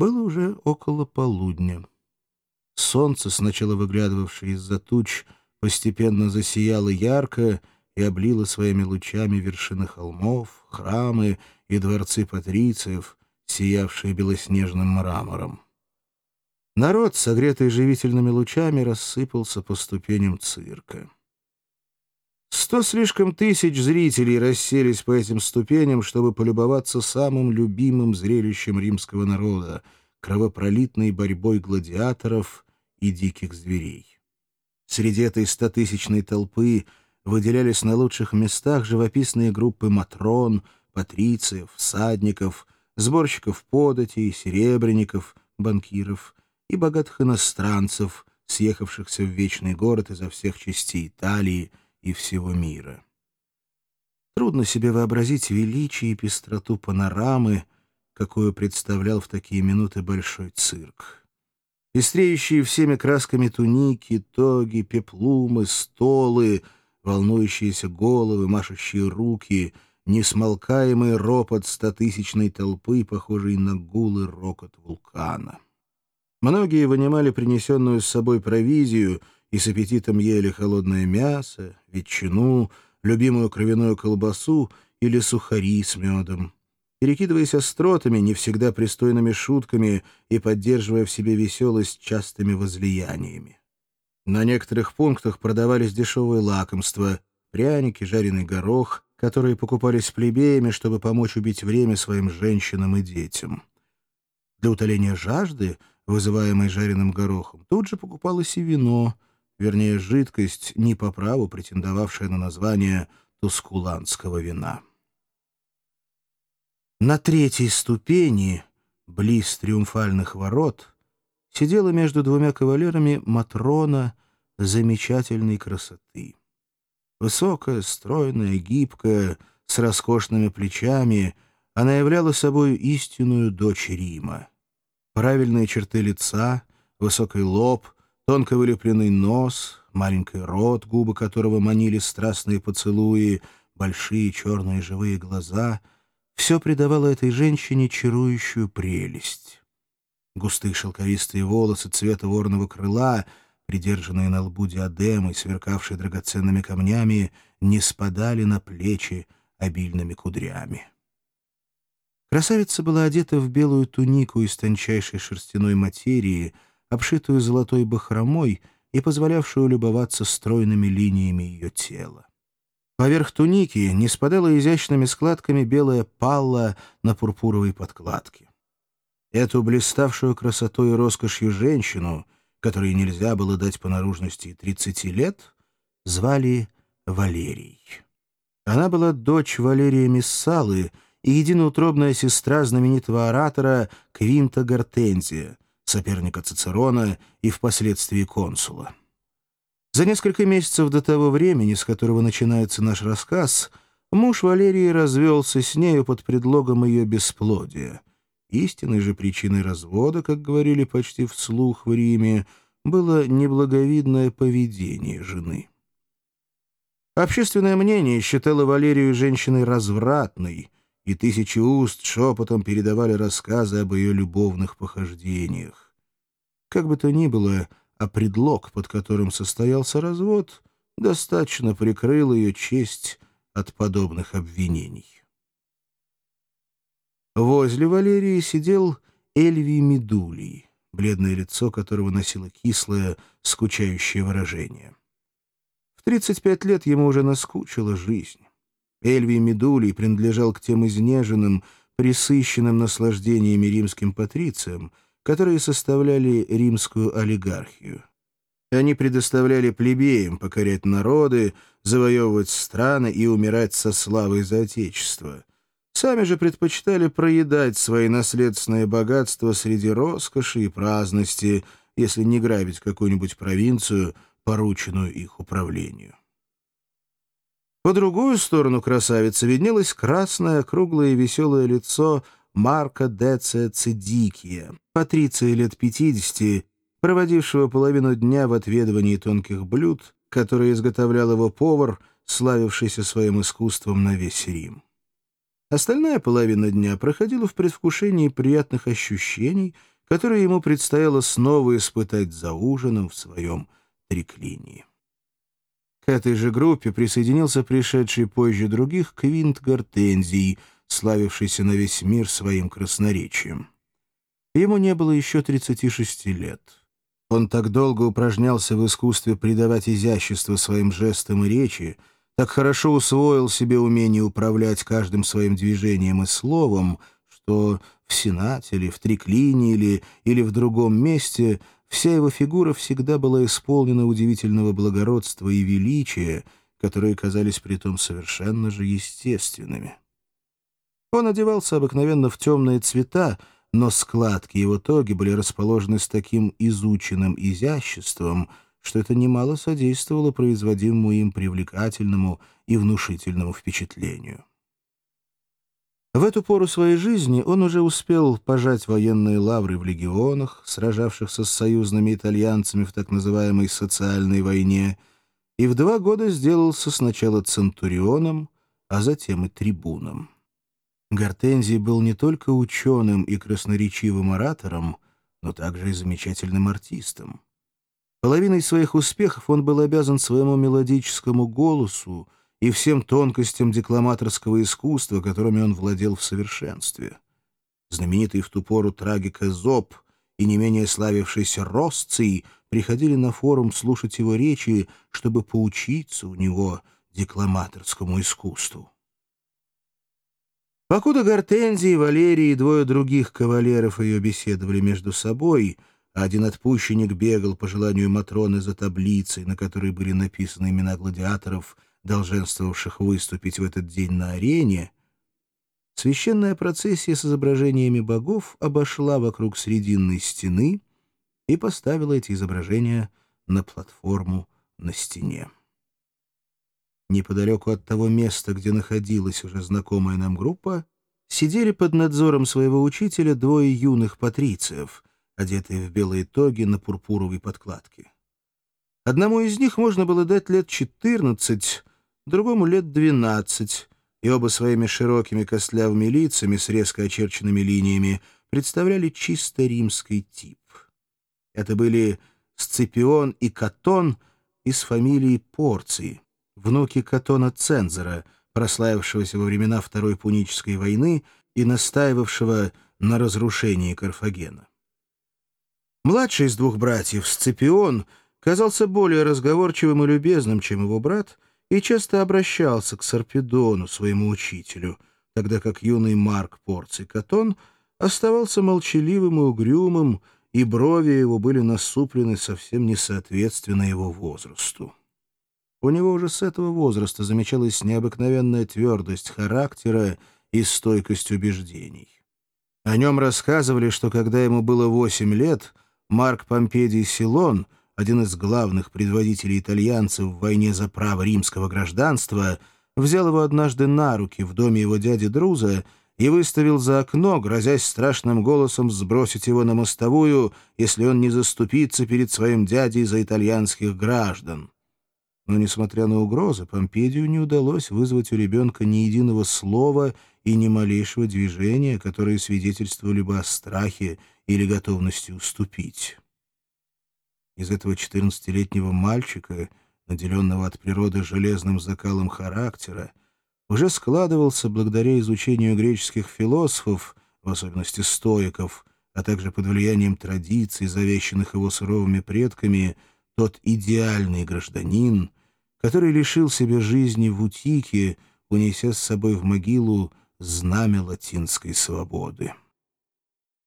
Было уже около полудня. Солнце, сначала выглядывавшее из-за туч, постепенно засияло ярко и облило своими лучами вершины холмов, храмы и дворцы патрициев, сиявшие белоснежным мрамором. Народ, согретый живительными лучами, рассыпался по ступеням цирка. Сто слишком тысяч зрителей расселись по этим ступеням, чтобы полюбоваться самым любимым зрелищем римского народа — кровопролитной борьбой гладиаторов и диких зверей. Среди этой стотысячной толпы выделялись на лучших местах живописные группы матрон, патрициев, всадников, сборщиков податей, серебряников, банкиров и богатых иностранцев, съехавшихся в вечный город изо всех частей Италии и всего мира. Трудно себе вообразить величие и пестроту панорамы, какую представлял в такие минуты большой цирк. Пестреющие всеми красками туники, тоги, пеплумы, столы, волнующиеся головы, машущие руки, несмолкаемый ропот стотысячной толпы, похожий на гул и рокот вулкана. Многие вынимали принесенную с собой провизию и с аппетитом ели холодное мясо, ветчину, любимую кровяную колбасу или сухари с медом перекидываясь остротами, не всегда пристойными шутками и поддерживая в себе веселость частыми возлияниями. На некоторых пунктах продавались дешевые лакомства, пряники, жареный горох, которые покупались плебеями, чтобы помочь убить время своим женщинам и детям. Для утоления жажды, вызываемой жареным горохом, тут же покупалось и вино, вернее, жидкость, не по праву претендовавшая на название тускуланского вина. На третьей ступени, близ триумфальных ворот, сидела между двумя кавалерами Матрона замечательной красоты. Высокая, стройная, гибкая, с роскошными плечами, она являла собой истинную дочь Рима. Правильные черты лица, высокий лоб, тонко вылепленный нос, маленький рот, губы которого манили страстные поцелуи, большие черные живые глаза — все придавало этой женщине чарующую прелесть. Густые шелковистые волосы цвета ворного крыла, придержанные на лбу диадемой, сверкавшие драгоценными камнями, не спадали на плечи обильными кудрями. Красавица была одета в белую тунику из тончайшей шерстяной материи, обшитую золотой бахромой и позволявшую любоваться стройными линиями ее тела. Поверх туники не спадала изящными складками белая палла на пурпуровой подкладке. Эту блиставшую красотой и роскошью женщину, которой нельзя было дать по наружности 30 лет, звали Валерией. Она была дочь Валерия Миссалы и единоутробная сестра знаменитого оратора Квинта Гортензия, соперника Цицерона и впоследствии консула. За несколько месяцев до того времени, с которого начинается наш рассказ, муж Валерии развелся с нею под предлогом ее бесплодия. Истинной же причиной развода, как говорили почти вслух в Риме, было неблаговидное поведение жены. Общественное мнение считало Валерию женщиной развратной, и тысячи уст шепотом передавали рассказы об ее любовных похождениях. Как бы то ни было, а предлог, под которым состоялся развод, достаточно прикрыл ее честь от подобных обвинений. Возле Валерии сидел Эльви Медулий, бледное лицо которого носило кислое, скучающее выражение. В 35 лет ему уже наскучила жизнь. Эльви Медулий принадлежал к тем изнеженным, присыщенным наслаждениями римским патрициям, которые составляли римскую олигархию. Они предоставляли плебеям покорять народы, завоевывать страны и умирать со славой за Отечество. Сами же предпочитали проедать свои наследственные богатства среди роскоши и праздности, если не грабить какую-нибудь провинцию, порученную их управлению. По другую сторону красавицы виднелось красное, круглое и веселое лицо Марка Деция Цидикия, патриция лет 50, проводившего половину дня в отведывании тонких блюд, которые изготовлял его повар, славившийся своим искусством на весь Рим. Остальная половина дня проходила в предвкушении приятных ощущений, которые ему предстояло снова испытать за ужином в своем триклинии. К этой же группе присоединился пришедший позже других Квинт Гортензий, славившийся на весь мир своим красноречием. Ему не было еще 36 лет. Он так долго упражнялся в искусстве придавать изящество своим жестам и речи, так хорошо усвоил себе умение управлять каждым своим движением и словом, что в Сенате или в Триклине или, или в другом месте вся его фигура всегда была исполнена удивительного благородства и величия, которые казались притом совершенно же естественными. Он одевался обыкновенно в темные цвета, но складки его тоги были расположены с таким изученным изяществом, что это немало содействовало производимому им привлекательному и внушительному впечатлению. В эту пору своей жизни он уже успел пожать военные лавры в легионах, сражавшихся с союзными итальянцами в так называемой «социальной войне», и в два года сделался сначала центурионом, а затем и трибуном. Гортензий был не только ученым и красноречивым оратором, но также и замечательным артистом. Половиной своих успехов он был обязан своему мелодическому голосу и всем тонкостям декламаторского искусства, которыми он владел в совершенстве. Знаменитый в ту пору трагика Зоб и не менее славившийся Росций приходили на форум слушать его речи, чтобы поучиться у него декламаторскому искусству. Покуда Гортензия, Валерий и двое других кавалеров ее беседовали между собой, один отпущенник бегал по желанию Матроны за таблицей, на которой были написаны имена гладиаторов, долженствовавших выступить в этот день на арене, священная процессия с изображениями богов обошла вокруг срединной стены и поставила эти изображения на платформу на стене. Неподалеку от того места, где находилась уже знакомая нам группа, сидели под надзором своего учителя двое юных патрициев, одетые в белые тоги на пурпуровой подкладке. Одному из них можно было дать лет 14, другому лет 12, и оба своими широкими костлявыми лицами с резко очерченными линиями представляли чисто римский тип. Это были Сципион и Катон из фамилии Порции внуки Катона Цензора, прославившегося во времена Второй Пунической войны и настаивавшего на разрушении Карфагена. Младший из двух братьев, Сципион, казался более разговорчивым и любезным, чем его брат, и часто обращался к Сарпедону, своему учителю, тогда как юный Марк Порций Катон оставался молчаливым и угрюмым, и брови его были насуплены совсем несоответственно его возрасту. У него уже с этого возраста замечалась необыкновенная твердость характера и стойкость убеждений. О нем рассказывали, что когда ему было восемь лет, Марк Помпедий Силон, один из главных предводителей итальянцев в войне за право римского гражданства, взял его однажды на руки в доме его дяди Друза и выставил за окно, грозясь страшным голосом сбросить его на мостовую, если он не заступится перед своим дядей за итальянских граждан. Но, несмотря на угрозы, Помпедию не удалось вызвать у ребенка ни единого слова и ни малейшего движения, которые свидетельствовали бы о страхе или готовности уступить. Из этого четырнадцатилетнего мальчика, наделенного от природы железным закалом характера, уже складывался, благодаря изучению греческих философов, в особенности стоиков, а также под влиянием традиций, завещанных его суровыми предками, тот идеальный гражданин, который лишил себя жизни в Утике, унеся с собой в могилу знамя латинской свободы.